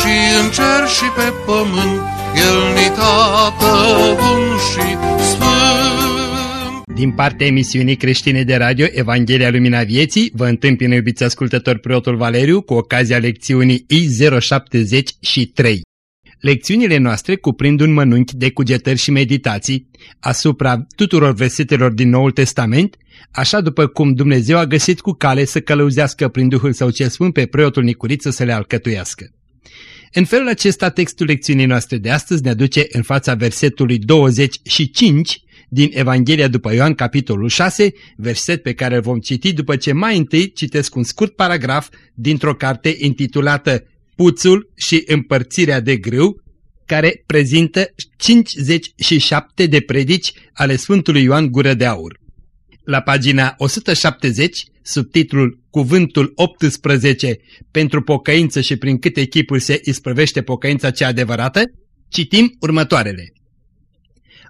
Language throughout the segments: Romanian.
și în cer și pe pământ, El ni tată bun și sfânt. Din partea emisiunii creștine de radio Evanghelia Lumina Vieții, vă întâmpină iubiți ascultători preotul Valeriu cu ocazia lecțiunii I073. Lecțiunile noastre cuprind un mănunchi de cugetări și meditații asupra tuturor versetelor din Noul Testament, așa după cum Dumnezeu a găsit cu cale să călăuzească prin Duhul Său cel Sfânt pe preotul Nicuriță să le alcătuiască. În felul acesta, textul lecțiunii noastre de astăzi ne aduce în fața versetului 25 din Evanghelia după Ioan, capitolul 6, verset pe care îl vom citi după ce mai întâi citesc un scurt paragraf dintr-o carte intitulată Puțul și împărțirea de grâu, care prezintă 57 de predici ale Sfântului Ioan Gură de Aur. La pagina 170, subtitlul Cuvântul 18 pentru pocăință și prin câte chipuri se isprăvește pocăința cea adevărată, citim următoarele.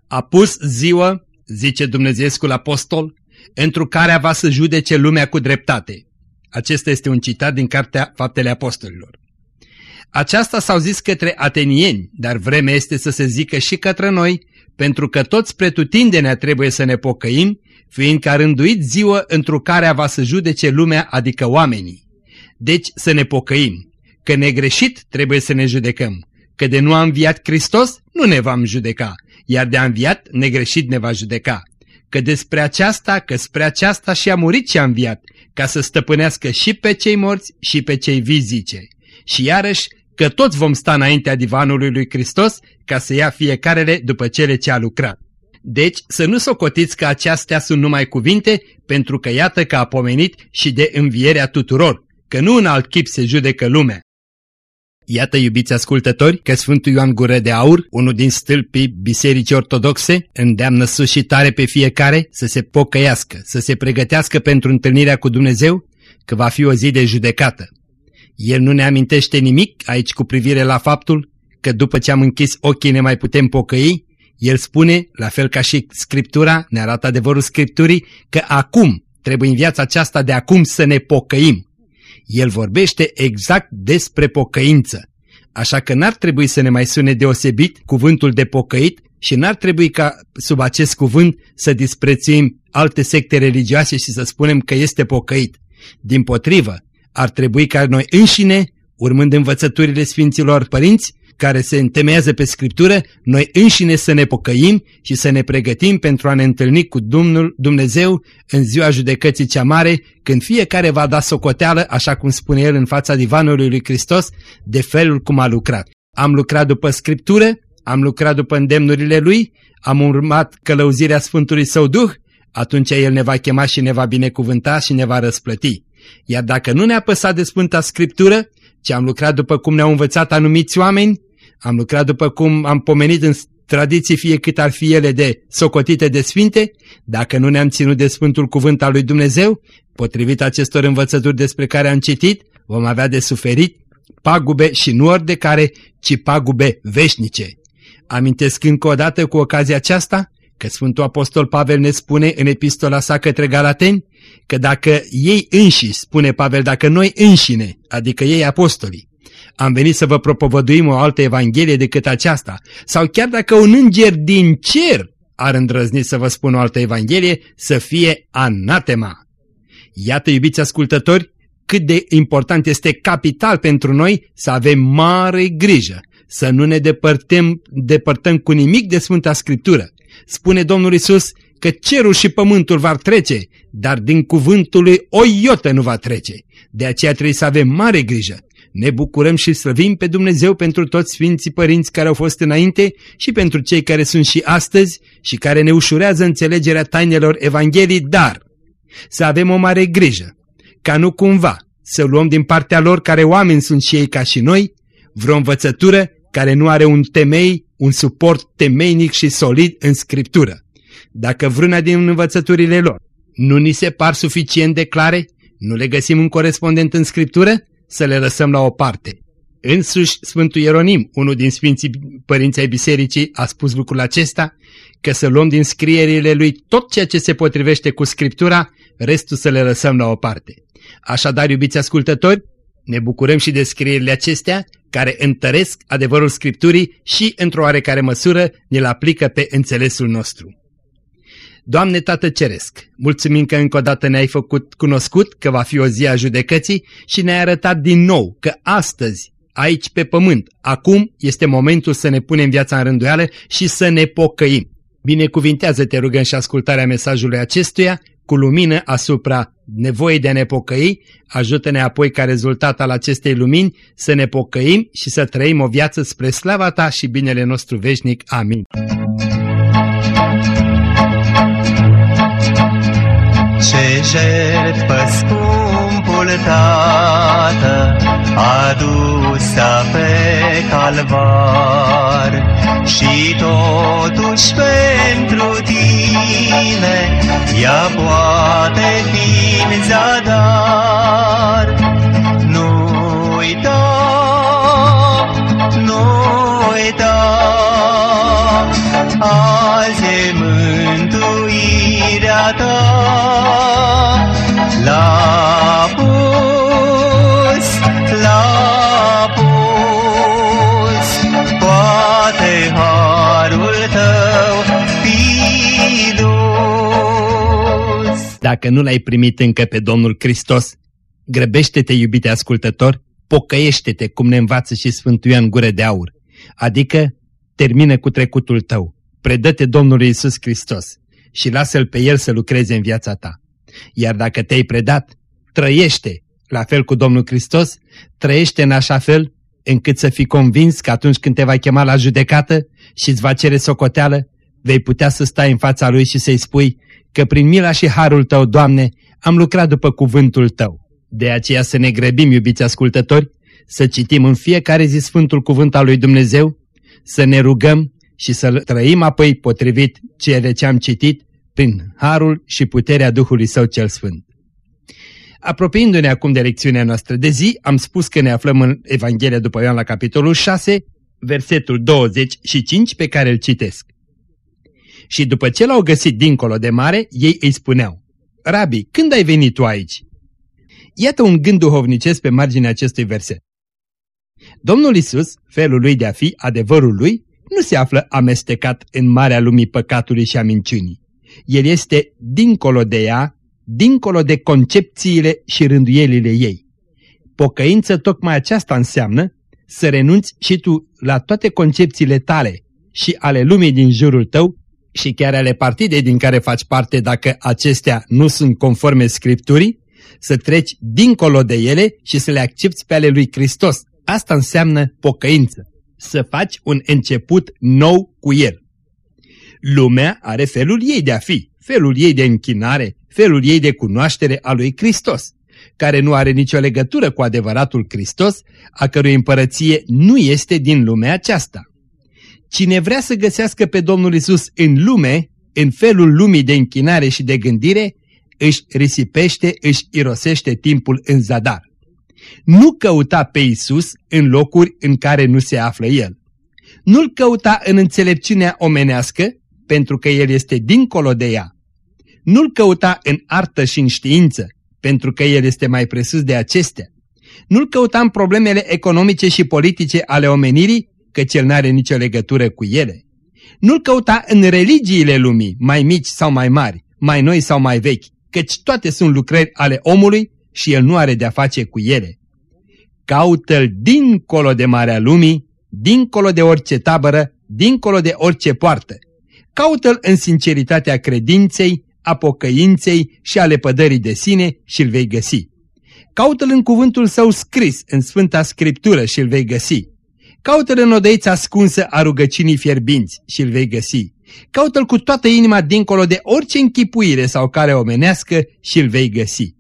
A pus ziua, zice Dumnezeescul apostol, întru care va să judece lumea cu dreptate. Acesta este un citat din Cartea Faptele Apostolilor. Aceasta s-au zis către atenieni, dar vremea este să se zică și către noi, pentru că toți pretutindenea trebuie să ne pocăim, fiindcă a rânduit ziua într care va să judece lumea, adică oamenii. Deci să ne pocăim, că negreșit trebuie să ne judecăm, că de nu a înviat Hristos nu ne vom judeca, iar de a înviat negreșit ne va judeca. Că despre aceasta, că spre aceasta și-a murit și a înviat, ca să stăpânească și pe cei morți și pe cei vii zice. Și iarăși că toți vom sta înaintea divanului lui Hristos ca să ia fiecarele după cele ce a lucrat. Deci să nu socotiți că acestea sunt numai cuvinte, pentru că iată că a pomenit și de învierea tuturor, că nu în alt chip se judecă lumea. Iată, iubiți ascultători, că Sfântul Ioan Gură de Aur, unul din stâlpii Bisericii Ortodoxe, îndeamnă sus și tare pe fiecare să se pocăiască, să se pregătească pentru întâlnirea cu Dumnezeu, că va fi o zi de judecată. El nu ne amintește nimic aici cu privire la faptul că după ce am închis ochii ne mai putem pocăi, el spune, la fel ca și Scriptura, ne arată adevărul Scripturii, că acum, trebuie în viața aceasta de acum să ne pocăim. El vorbește exact despre pocăință. Așa că n-ar trebui să ne mai sune deosebit cuvântul de pocăit și n-ar trebui ca sub acest cuvânt să disprețuim alte secte religioase și să spunem că este pocăit. Din potrivă, ar trebui ca noi înșine, urmând învățăturile Sfinților Părinți, care se întemeiază pe Scriptură, noi înșine să ne pocăim și să ne pregătim pentru a ne întâlni cu Domnul Dumnezeu în ziua judecății cea mare, când fiecare va da socoteală, așa cum spune El în fața divanului lui Hristos, de felul cum a lucrat. Am lucrat după Scriptură, am lucrat după îndemnurile Lui, am urmat călăuzirea Sfântului Său Duh, atunci El ne va chema și ne va binecuvânta și ne va răsplăti. Iar dacă nu ne-a păsat de Sfânta Scriptură, ci am lucrat după cum ne-au învățat anumiți oameni, am lucrat după cum am pomenit în tradiții fie cât ar fi ele de socotite de sfinte, dacă nu ne-am ținut de Sfântul Cuvânt al lui Dumnezeu, potrivit acestor învățături despre care am citit, vom avea de suferit pagube și nu ori de care, ci pagube veșnice. Amintesc încă o dată cu ocazia aceasta că Sfântul Apostol Pavel ne spune în epistola sa către Galateni că dacă ei înși, spune Pavel, dacă noi înșine, adică ei apostolii, am venit să vă propovăduim o altă evanghelie decât aceasta, sau chiar dacă un înger din cer ar îndrăzni să vă spun o altă evanghelie, să fie anatema. Iată, iubiți ascultători, cât de important este capital pentru noi să avem mare grijă, să nu ne depărtăm, depărtăm cu nimic de Sfânta Scriptură. Spune Domnul Isus că cerul și pământul va trece, dar din cuvântul lui o iotă nu va trece. De aceea trebuie să avem mare grijă. Ne bucurăm și slăvim pe Dumnezeu pentru toți Sfinții Părinți care au fost înainte și pentru cei care sunt și astăzi și care ne ușurează înțelegerea tainelor Evangheliei, dar să avem o mare grijă, ca nu cumva să luăm din partea lor care oameni sunt și ei ca și noi, vreo învățătură care nu are un temei, un suport temeinic și solid în Scriptură. Dacă vreuna din învățăturile lor nu ni se par suficient de clare, nu le găsim un corespondent în Scriptură, să le lăsăm la o parte. Însuși Sfântul Ieronim, unul din Sfinții Părinții ai Bisericii, a spus lucrul acesta, că să luăm din scrierile lui tot ceea ce se potrivește cu Scriptura, restul să le lăsăm la o parte. Așadar, iubiți ascultători, ne bucurăm și de scrierile acestea, care întăresc adevărul Scripturii și, într-o oarecare măsură, ne-l aplică pe înțelesul nostru. Doamne Tată Ceresc, mulțumim că încă o dată ne-ai făcut cunoscut că va fi o zi a judecății și ne-ai arătat din nou că astăzi, aici pe pământ, acum este momentul să ne punem viața în rânduială și să ne pocăim. Binecuvintează, te rugăm și ascultarea mesajului acestuia, cu lumină asupra nevoii de a ne pocăi, ajută-ne apoi ca rezultat al acestei lumini să ne pocăim și să trăim o viață spre slava Ta și binele nostru veșnic. Amin. Ce jertfă scumpul Tată adusă pe calvar și totuși pentru tine ea poate fi în zadar. Nu uita, nu uita, azi e mântuirea ta. La pus, la pus, poate harul tău fi dus. Dacă nu l-ai primit încă pe Domnul Hristos, grăbește-te, iubite ascultător, pocăiește-te, cum ne învață și Sfântul Ioan Gură de Aur, adică termină cu trecutul tău, predă-te Domnului Isus Hristos și lasă-L pe El să lucreze în viața ta. Iar dacă te-ai predat, trăiește la fel cu Domnul Hristos, trăiește în așa fel încât să fii convins că atunci când te va chema la judecată și îți va cere socoteală, vei putea să stai în fața Lui și să-i spui că prin mila și harul Tău, Doamne, am lucrat după cuvântul Tău. De aceea să ne grăbim, iubiți ascultători, să citim în fiecare zi Sfântul Cuvânt al lui Dumnezeu, să ne rugăm și să trăim apoi potrivit cele ce am citit prin harul și puterea Duhului Său cel Sfânt. Apropiindu-ne acum de lecțiunea noastră de zi, am spus că ne aflăm în Evanghelia după Ioan la capitolul 6, versetul 25 pe care îl citesc. Și după ce l-au găsit dincolo de mare, ei îi spuneau, Rabi, când ai venit tu aici? Iată un gând duhovnicesc pe marginea acestui verset. Domnul Isus, felul lui de a fi, adevărul lui, nu se află amestecat în marea lumii păcatului și a minciunii. El este dincolo de ea, dincolo de concepțiile și rânduielile ei. Pocăință tocmai aceasta înseamnă să renunți și tu la toate concepțiile tale și ale lumii din jurul tău și chiar ale partidei din care faci parte dacă acestea nu sunt conforme Scripturii, să treci dincolo de ele și să le accepti pe ale lui Hristos. Asta înseamnă pocăință, să faci un început nou cu El. Lumea are felul ei de a fi, felul ei de închinare, felul ei de cunoaștere a lui Hristos, care nu are nicio legătură cu adevăratul Hristos, a cărui împărăție nu este din lumea aceasta. Cine vrea să găsească pe Domnul Isus în lume, în felul lumii de închinare și de gândire, își risipește, își irosește timpul în zadar. Nu căuta pe Isus în locuri în care nu se află El. Nu-L căuta în înțelepciunea omenească, pentru că El este dincolo de ea. Nu-L căuta în artă și în știință, pentru că El este mai presus de acestea. Nu-L căuta în problemele economice și politice ale omenirii, căci El n-are nicio legătură cu ele. Nu-L căuta în religiile lumii, mai mici sau mai mari, mai noi sau mai vechi, căci toate sunt lucrări ale omului și El nu are de-a face cu ele. Caută-L dincolo de marea lumii, dincolo de orice tabără, dincolo de orice poartă. Caută-L în sinceritatea credinței, a pocăinței și a lepădării de sine și îl vei găsi. Caută-L în cuvântul său scris în Sfânta Scriptură și îl vei găsi. Caută-L în odăița ascunsă a rugăcinii fierbinți și îl vei găsi. Caută-L cu toată inima dincolo de orice închipuire sau care omenească și îl vei găsi.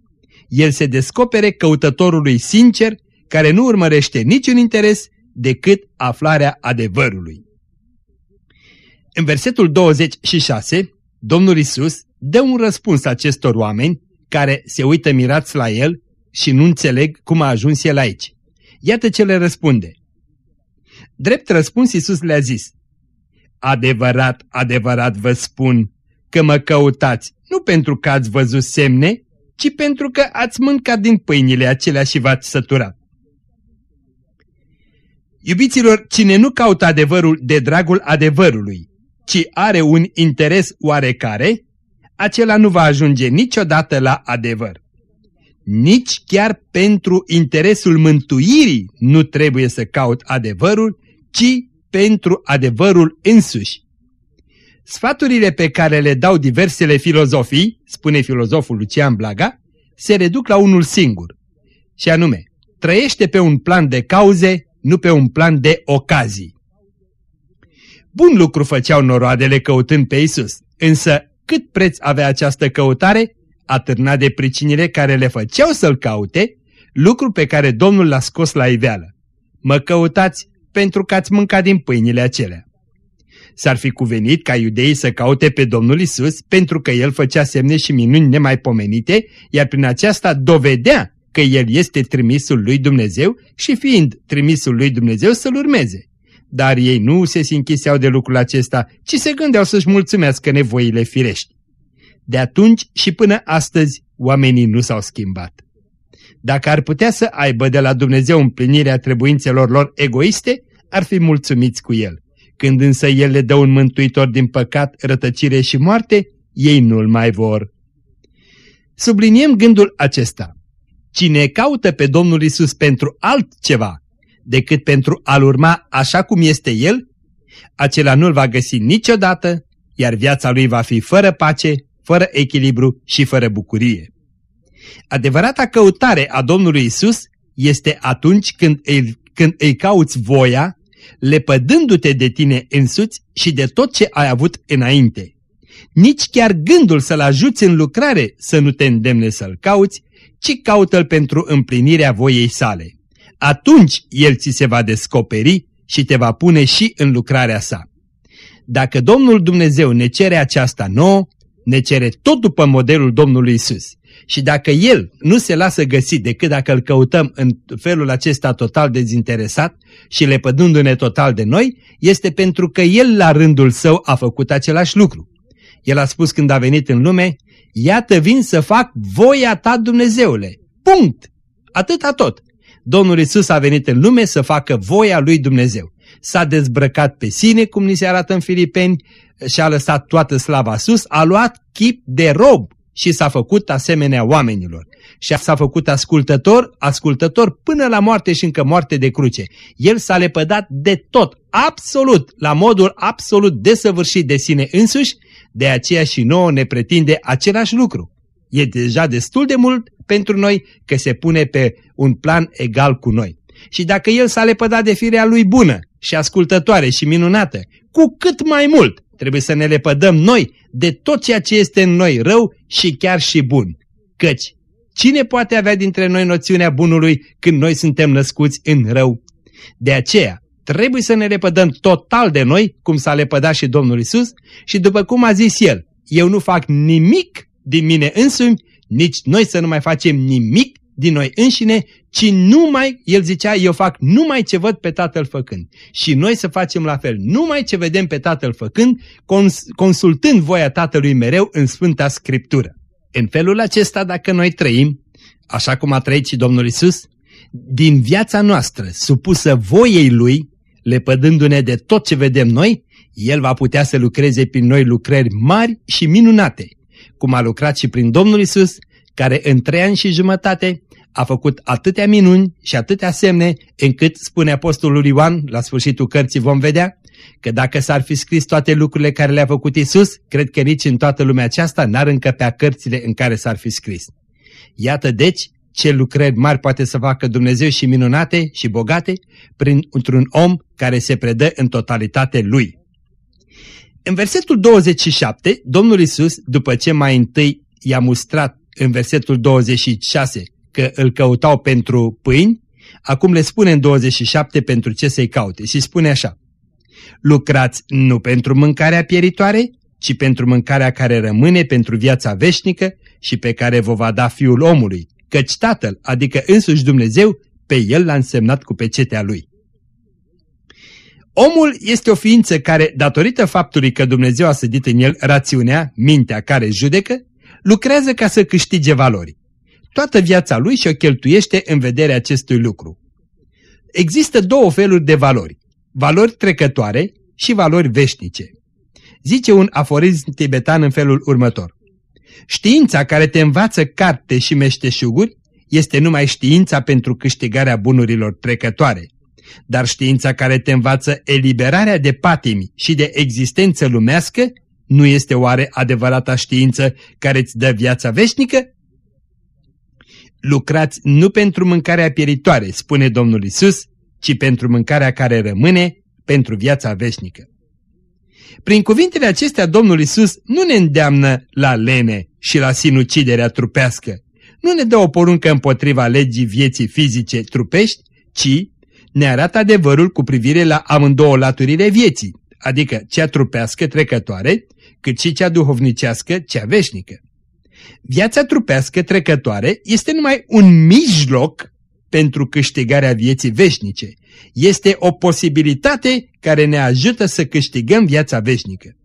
El se descopere căutătorului sincer, care nu urmărește niciun interes, decât aflarea adevărului. În versetul 26, Domnul Isus dă un răspuns acestor oameni care se uită mirați la el și nu înțeleg cum a ajuns el aici. Iată ce le răspunde. Drept răspuns Iisus le-a zis, Adevărat, adevărat vă spun că mă căutați, nu pentru că ați văzut semne, ci pentru că ați mâncat din pâinile acelea și v-ați săturat. Iubiților, cine nu caută adevărul de dragul adevărului, ci are un interes oarecare, acela nu va ajunge niciodată la adevăr. Nici chiar pentru interesul mântuirii nu trebuie să caut adevărul, ci pentru adevărul însuși. Sfaturile pe care le dau diversele filozofii, spune filozoful Lucian Blaga, se reduc la unul singur, și anume, trăiește pe un plan de cauze, nu pe un plan de ocazii. Bun lucru făceau noroadele căutând pe Isus, însă cât preț avea această căutare, atârnat de pricinile care le făceau să-L caute, lucru pe care Domnul l-a scos la iveală. Mă căutați pentru că ați mâncat din pâinile acelea. S-ar fi cuvenit ca iudeii să caute pe Domnul Isus pentru că El făcea semne și minuni nemaipomenite, iar prin aceasta dovedea că El este trimisul lui Dumnezeu și fiind trimisul lui Dumnezeu să-L urmeze. Dar ei nu se închiseau de lucrul acesta, ci se gândeau să-și mulțumească nevoile firești. De atunci și până astăzi oamenii nu s-au schimbat. Dacă ar putea să aibă de la Dumnezeu împlinirea trebuințelor lor egoiste, ar fi mulțumiți cu El. Când însă El le dă un mântuitor din păcat, rătăcire și moarte, ei nu-L mai vor. Subliniem gândul acesta. Cine caută pe Domnul Isus pentru altceva decât pentru a-L urma așa cum este El, acela nu-L va găsi niciodată, iar viața lui va fi fără pace, fără echilibru și fără bucurie. Adevărata căutare a Domnului Isus este atunci când îi, când îi cauți voia, lepădându-te de tine însuți și de tot ce ai avut înainte. Nici chiar gândul să-L ajuți în lucrare să nu te îndemne să-L cauți, ci caută-L pentru împlinirea voiei sale. Atunci El ți se va descoperi și te va pune și în lucrarea sa. Dacă Domnul Dumnezeu ne cere aceasta nouă, ne cere tot după modelul Domnului Isus. Și dacă El nu se lasă găsit decât dacă îl căutăm în felul acesta total dezinteresat și lepădându-ne total de noi, este pentru că El la rândul său a făcut același lucru. El a spus când a venit în lume, iată vin să fac voia ta Dumnezeule. Punct! Atâta tot. Domnul Isus a venit în lume să facă voia lui Dumnezeu. S-a dezbrăcat pe sine, cum ni se arată în Filipeni, și-a lăsat toată slava sus, a luat chip de rob și s-a făcut asemenea oamenilor. Și s-a făcut ascultător, ascultător până la moarte și încă moarte de cruce. El s-a lepădat de tot, absolut, la modul absolut desăvârșit de sine însuși, de aceea și nouă ne pretinde același lucru. E deja destul de mult pentru noi că se pune pe un plan egal cu noi. Și dacă el s-a lepădat de firea lui bună și ascultătoare și minunată, cu cât mai mult trebuie să ne lepădăm noi de tot ceea ce este în noi rău și chiar și bun. Căci, cine poate avea dintre noi noțiunea bunului când noi suntem născuți în rău? De aceea, trebuie să ne lepădăm total de noi, cum s-a lepădat și Domnul Isus, și după cum a zis El, eu nu fac nimic din mine însumi, nici noi să nu mai facem nimic din noi înșine, ci numai, el zicea, eu fac numai ce văd pe Tatăl făcând. Și noi să facem la fel, numai ce vedem pe Tatăl făcând, cons consultând voia Tatălui mereu în Sfânta Scriptură. În felul acesta, dacă noi trăim, așa cum a trăit și Domnul Isus, din viața noastră, supusă voiei Lui, lepădându-ne de tot ce vedem noi, El va putea să lucreze prin noi lucrări mari și minunate, cum a lucrat și prin Domnul Isus, care în trei ani și jumătate a făcut atâtea minuni și atâtea semne, încât, spune Apostolul Ioan, la sfârșitul cărții vom vedea, că dacă s-ar fi scris toate lucrurile care le-a făcut Isus, cred că nici în toată lumea aceasta n-ar încăpea cărțile în care s-ar fi scris. Iată deci ce lucrări mari poate să facă Dumnezeu și minunate și bogate printr-un om care se predă în totalitate lui. În versetul 27, Domnul Isus, după ce mai întâi i-a mustrat în versetul 26 că îl căutau pentru pâini, acum le spune în 27 pentru ce să-i caute și spune așa. Lucrați nu pentru mâncarea pieritoare, ci pentru mâncarea care rămâne pentru viața veșnică și pe care vă va da Fiul omului, căci Tatăl, adică însuși Dumnezeu, pe El l-a însemnat cu pecetea Lui. Omul este o ființă care, datorită faptului că Dumnezeu a sădit în el rațiunea, mintea care judecă, lucrează ca să câștige valori. Toată viața lui și-o cheltuiește în vederea acestui lucru. Există două feluri de valori, valori trecătoare și valori veșnice. Zice un aforism tibetan în felul următor. Știința care te învață carte și meșteșuguri este numai știința pentru câștigarea bunurilor trecătoare. Dar știința care te învață eliberarea de patimi și de existență lumească nu este oare adevărata știință care îți dă viața veșnică? Lucrați nu pentru mâncarea pieritoare, spune Domnul Isus, ci pentru mâncarea care rămâne pentru viața veșnică. Prin cuvintele acestea Domnul Isus nu ne îndeamnă la lene și la sinuciderea trupească, nu ne dă o poruncă împotriva legii vieții fizice trupești, ci ne arată adevărul cu privire la amândouă laturile vieții, adică cea trupească trecătoare, cât și cea duhovnicească, cea veșnică. Viața trupească trecătoare este numai un mijloc pentru câștigarea vieții veșnice. Este o posibilitate care ne ajută să câștigăm viața veșnică.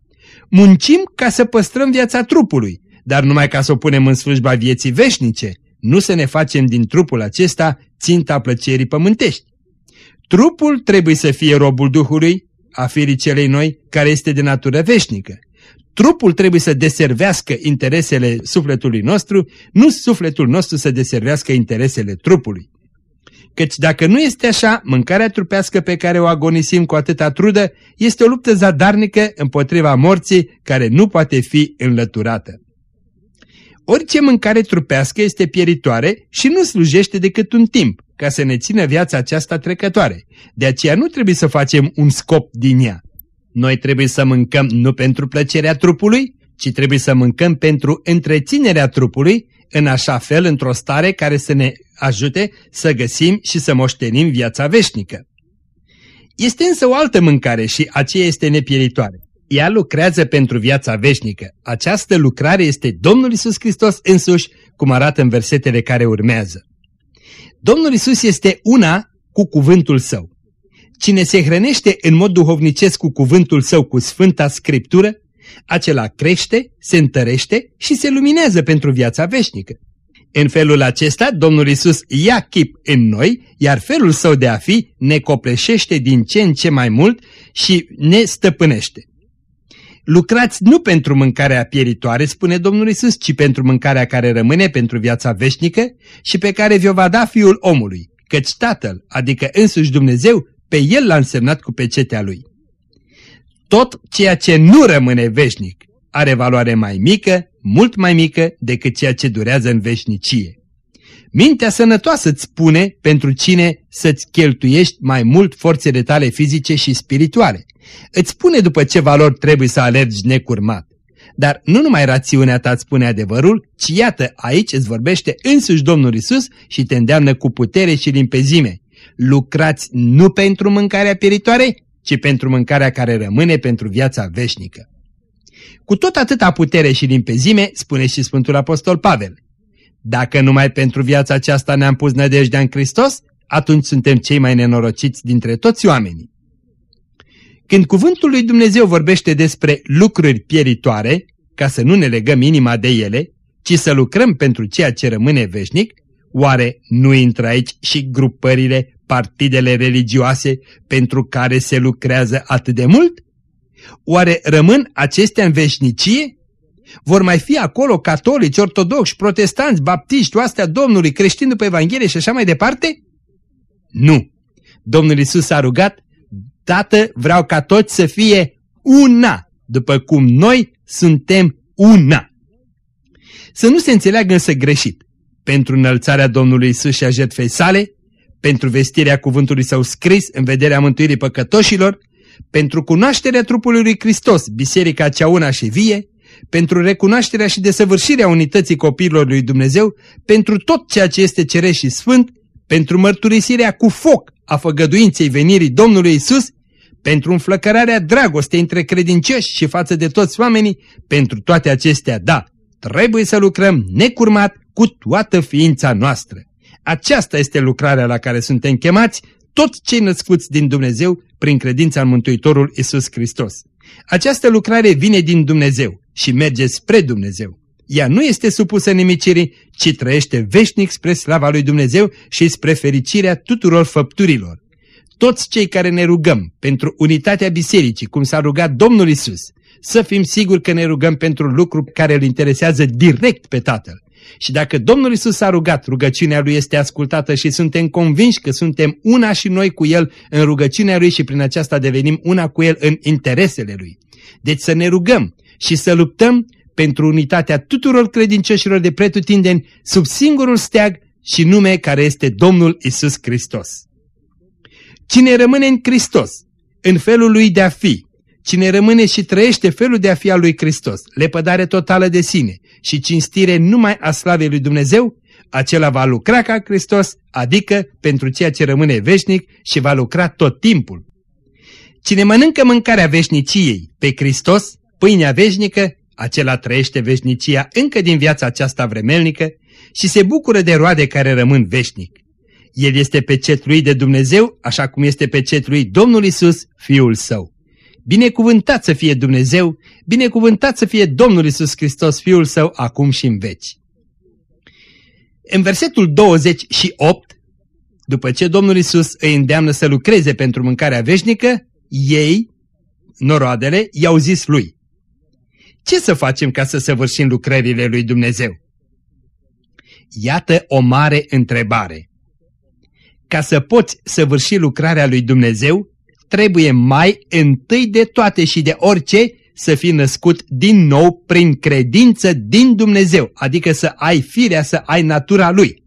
Muncim ca să păstrăm viața trupului, dar numai ca să o punem în slujba vieții veșnice, nu să ne facem din trupul acesta ținta plăcerii pământești. Trupul trebuie să fie robul Duhului, a firii celei noi, care este de natură veșnică. Trupul trebuie să deservească interesele sufletului nostru, nu sufletul nostru să deservească interesele trupului. Căci dacă nu este așa, mâncarea trupească pe care o agonisim cu atâta trudă este o luptă zadarnică împotriva morții care nu poate fi înlăturată. Orice mâncare trupească este pieritoare și nu slujește decât un timp, ca să ne țină viața aceasta trecătoare. De aceea nu trebuie să facem un scop din ea. Noi trebuie să mâncăm nu pentru plăcerea trupului, ci trebuie să mâncăm pentru întreținerea trupului, în așa fel, într-o stare care să ne ajute să găsim și să moștenim viața veșnică. Este însă o altă mâncare și aceea este nepieritoare. Ea lucrează pentru viața veșnică. Această lucrare este Domnul Isus Hristos însuși, cum arată în versetele care urmează. Domnul Isus este una cu cuvântul său. Cine se hrănește în mod duhovnicesc cu cuvântul său, cu Sfânta Scriptură, acela crește, se întărește și se luminează pentru viața veșnică. În felul acesta, Domnul Isus ia chip în noi, iar felul său de a fi ne copleșește din ce în ce mai mult și ne stăpânește. Lucrați nu pentru mâncarea pieritoare, spune Domnul Isus, ci pentru mâncarea care rămâne pentru viața veșnică și pe care vi-o va da Fiul omului, căci Tatăl, adică însuși Dumnezeu, pe El l-a însemnat cu pecetea Lui. Tot ceea ce nu rămâne veșnic are valoare mai mică, mult mai mică decât ceea ce durează în veșnicie. Mintea sănătoasă îți spune pentru cine să-ți cheltuiești mai mult forțele tale fizice și spirituale. Îți spune după ce valori trebuie să alergi necurmat. Dar nu numai rațiunea ta îți spune adevărul, ci iată, aici îți vorbește însuși Domnul Isus și te îndeamnă cu putere și limpezime. Lucrați nu pentru mâncarea pieritoare, ci pentru mâncarea care rămâne pentru viața veșnică. Cu tot atâta putere și limpezime, spune și Sfântul Apostol Pavel, dacă numai pentru viața aceasta ne-am pus nădejdea în Hristos, atunci suntem cei mai nenorociți dintre toți oamenii. Când cuvântul lui Dumnezeu vorbește despre lucruri pieritoare, ca să nu ne legăm inima de ele, ci să lucrăm pentru ceea ce rămâne veșnic, oare nu intră aici și grupările, partidele religioase pentru care se lucrează atât de mult? Oare rămân acestea în veșnicie? Vor mai fi acolo catolici, ortodoxi, protestanți, baptiști, oastea Domnului, creștini după Evanghelie și așa mai departe? Nu. Domnul Isus a rugat, Tată, vreau ca toți să fie una, după cum noi suntem una. Să nu se înțeleagă însă greșit. Pentru înălțarea Domnului Isus și a jertfei sale, pentru vestirea cuvântului său scris în vederea mântuirii păcătoșilor, pentru cunoașterea trupului lui Hristos, biserica cea una și vie, pentru recunoașterea și desăvârșirea unității copiilor lui Dumnezeu, pentru tot ceea ce este ceresc și sfânt, pentru mărturisirea cu foc a făgăduinței venirii Domnului Isus, pentru înflăcărarea dragostei între credincioși și față de toți oamenii, pentru toate acestea, da, trebuie să lucrăm necurmat cu toată ființa noastră. Aceasta este lucrarea la care suntem chemați, toți cei născuți din Dumnezeu prin credința în Mântuitorul Isus Hristos. Această lucrare vine din Dumnezeu și merge spre Dumnezeu. Ea nu este supusă nimicirii, ci trăiește veșnic spre slava lui Dumnezeu și spre fericirea tuturor făpturilor. Toți cei care ne rugăm pentru unitatea bisericii, cum s-a rugat Domnul Isus, să fim siguri că ne rugăm pentru lucruri care îl interesează direct pe Tatăl. Și dacă Domnul Isus a rugat, rugăciunea Lui este ascultată și suntem convinși că suntem una și noi cu El în rugăciunea Lui și prin aceasta devenim una cu El în interesele Lui. Deci să ne rugăm și să luptăm pentru unitatea tuturor credincioșilor de pretutindeni sub singurul steag și nume care este Domnul Isus Hristos. Cine rămâne în Hristos, în felul lui de a fi, cine rămâne și trăiește felul de a fi al lui Hristos, lepădare totală de sine și cinstire numai a slavei lui Dumnezeu, acela va lucra ca Hristos, adică pentru ceea ce rămâne veșnic și va lucra tot timpul. Cine mănâncă mâncarea veșniciei pe Hristos, pâinea veșnică, acela trăiește veșnicia încă din viața aceasta vremelnică și se bucură de roade care rămân veșnic. El este pecetlui de Dumnezeu, așa cum este pecetlui Domnul Isus, Fiul Său. Binecuvântat să fie Dumnezeu, binecuvântat să fie Domnul Isus Hristos, Fiul Său, acum și în veci. În versetul 28, după ce Domnul Isus îi îndeamnă să lucreze pentru mâncarea veșnică, ei, noroadele, i-au zis lui, Ce să facem ca să săvârșim lucrările lui Dumnezeu? Iată o mare întrebare. Ca să poți săvârși lucrarea lui Dumnezeu, trebuie mai întâi de toate și de orice să fii născut din nou prin credință din Dumnezeu, adică să ai firea, să ai natura Lui.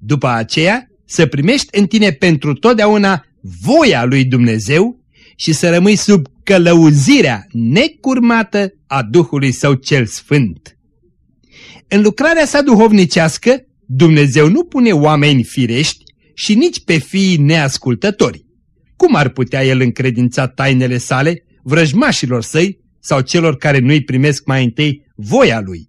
După aceea, să primești în tine pentru totdeauna voia lui Dumnezeu și să rămâi sub călăuzirea necurmată a Duhului Său cel Sfânt. În lucrarea sa duhovnicească, Dumnezeu nu pune oameni firești și nici pe fiii neascultători. Cum ar putea el încredința tainele sale vrăjmașilor săi sau celor care nu-i primesc mai întâi voia lui?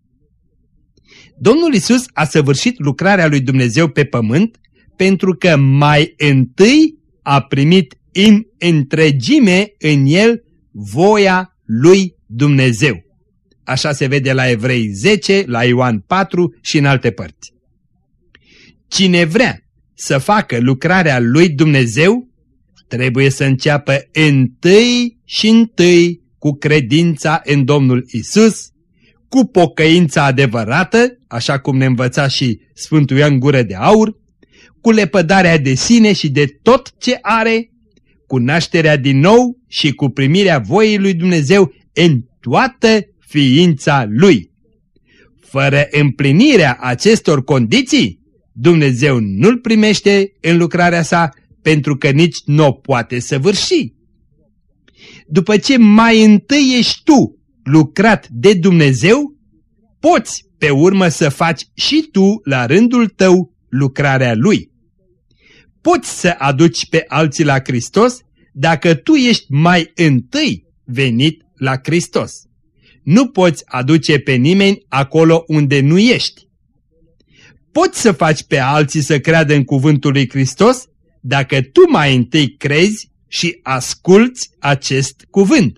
Domnul Isus a săvârșit lucrarea lui Dumnezeu pe pământ pentru că mai întâi a primit în întregime în el voia lui Dumnezeu. Așa se vede la Evrei 10, la Ioan 4 și în alte părți. Cine vrea să facă lucrarea lui Dumnezeu, trebuie să înceapă întâi și întâi cu credința în Domnul Isus, cu pocăința adevărată, așa cum ne învăța și Sfântul Ioan Gură de Aur, cu lepădarea de sine și de tot ce are, cu nașterea din nou și cu primirea voii lui Dumnezeu în toată ființa lui. Fără împlinirea acestor condiții, Dumnezeu nu-l primește în lucrarea sa pentru că nici nu o poate săvârși. După ce mai întâi ești tu lucrat de Dumnezeu, poți pe urmă să faci și tu la rândul tău lucrarea Lui. Poți să aduci pe alții la Hristos dacă tu ești mai întâi venit la Hristos. Nu poți aduce pe nimeni acolo unde nu ești. Poți să faci pe alții să creadă în cuvântul lui Hristos dacă tu mai întâi crezi și asculți acest cuvânt.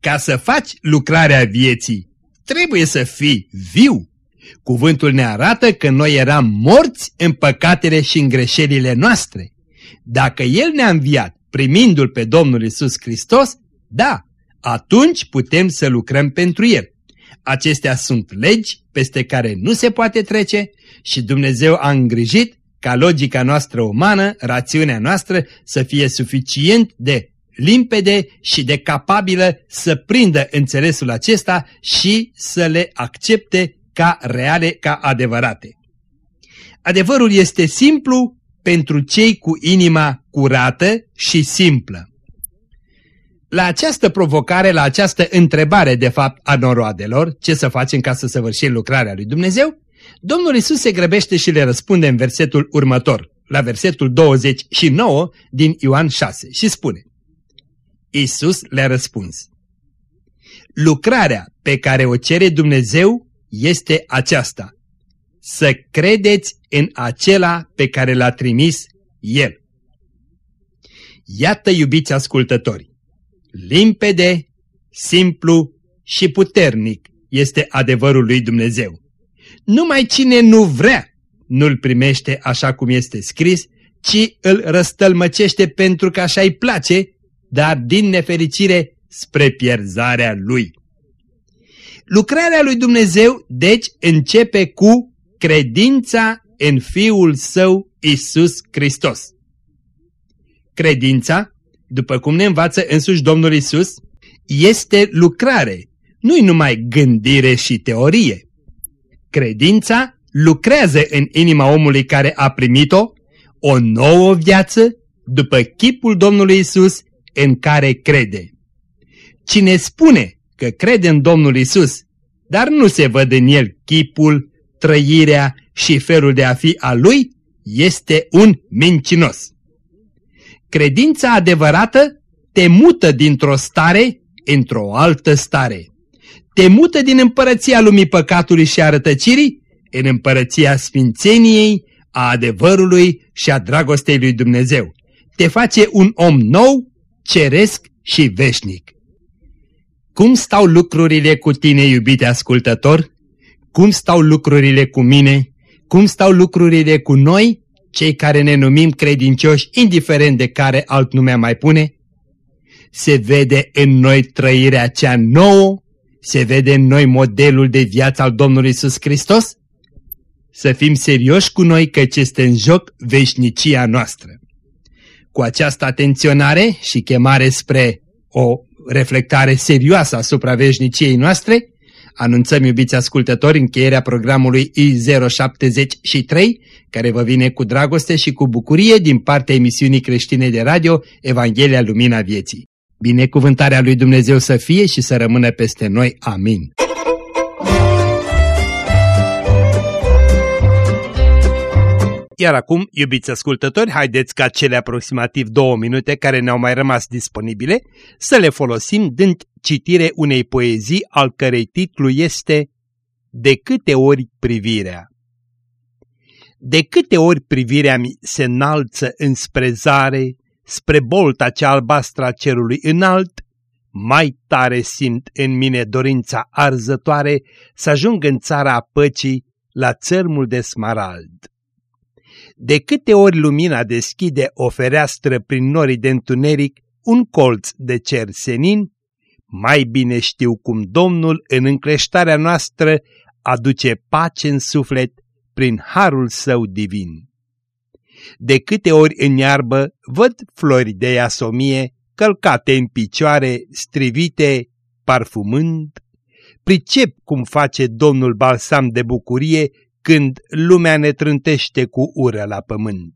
Ca să faci lucrarea vieții, trebuie să fii viu. Cuvântul ne arată că noi eram morți în păcatele și în greșelile noastre. Dacă El ne-a înviat primindu-L pe Domnul Isus Hristos, da, atunci putem să lucrăm pentru El. Acestea sunt legi peste care nu se poate trece și Dumnezeu a îngrijit ca logica noastră umană, rațiunea noastră, să fie suficient de limpede și de capabilă să prindă înțelesul acesta și să le accepte ca reale, ca adevărate. Adevărul este simplu pentru cei cu inima curată și simplă. La această provocare, la această întrebare de fapt a noroadelor, ce să facem ca să săvârșim lucrarea lui Dumnezeu, Domnul Isus se grăbește și le răspunde în versetul următor, la versetul 29 din Ioan 6 și spune Isus le-a răspuns Lucrarea pe care o cere Dumnezeu este aceasta, să credeți în acela pe care l-a trimis El. Iată, iubiți ascultători, limpede, simplu și puternic este adevărul lui Dumnezeu. Numai cine nu vrea nu-l primește așa cum este scris, ci îl răstălmăcește pentru că așa îi place, dar din nefericire spre pierzarea lui. Lucrarea lui Dumnezeu, deci, începe cu credința în Fiul Său, Isus Hristos. Credința, după cum ne învață însuși Domnul Isus, este lucrare, nu-i numai gândire și teorie. Credința lucrează în inima omului care a primit-o o nouă viață după chipul Domnului Isus în care crede. Cine spune că crede în Domnul Isus, dar nu se văd în el chipul, trăirea și felul de a fi al lui, este un mincinos. Credința adevărată te mută dintr-o stare într-o altă stare. Te mută din împărăția lumii păcatului și a rătăcirii în împărăția sfințeniei, a adevărului și a dragostei lui Dumnezeu. Te face un om nou, ceresc și veșnic. Cum stau lucrurile cu tine, iubite ascultător? Cum stau lucrurile cu mine? Cum stau lucrurile cu noi, cei care ne numim credincioși, indiferent de care alt nume mai pune? Se vede în noi trăirea cea nouă? Se vede în noi modelul de viață al Domnului Isus Hristos? Să fim serioși cu noi căci este în joc veșnicia noastră. Cu această atenționare și chemare spre o reflectare serioasă asupra veșniciei noastre, anunțăm, iubiți ascultători, încheierea programului I073, care vă vine cu dragoste și cu bucurie din partea emisiunii creștine de radio Evanghelia Lumina Vieții. Binecuvântarea lui Dumnezeu să fie și să rămână peste noi. Amin. Iar acum, iubiți ascultători, haideți ca cele aproximativ două minute care ne-au mai rămas disponibile să le folosim dând citire unei poezii al cărei titlu este De câte ori privirea. De câte ori privirea mi se înalță înspre zare, spre bolta cea albastră a cerului înalt, mai tare simt în mine dorința arzătoare să ajung în țara păcii la țărmul de smarald. De câte ori lumina deschide o fereastră prin norii de întuneric, un colț de cer senin, mai bine știu cum Domnul în încreștarea noastră aduce pace în suflet prin harul său divin. De câte ori în iarbă văd flori de iasomie călcate în picioare, strivite, parfumând, pricep cum face Domnul balsam de bucurie când lumea ne trântește cu ură la pământ.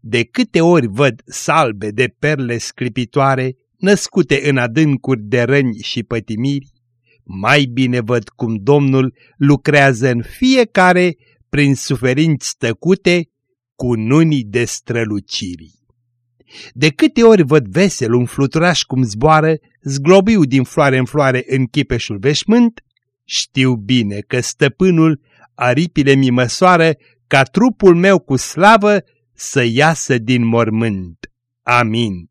De câte ori văd salbe de perle sclipitoare, născute în adâncuri de răni și pătimiri, mai bine văd cum Domnul lucrează în fiecare, prin suferinți tăcute, cu nunii de strălucirii. De câte ori văd vesel un fluturaș cum zboară, zglobiu din floare în floare în chipeșul veșmânt, știu bine că stăpânul aripile mi măsoară ca trupul meu cu slavă să iasă din mormânt. Amin.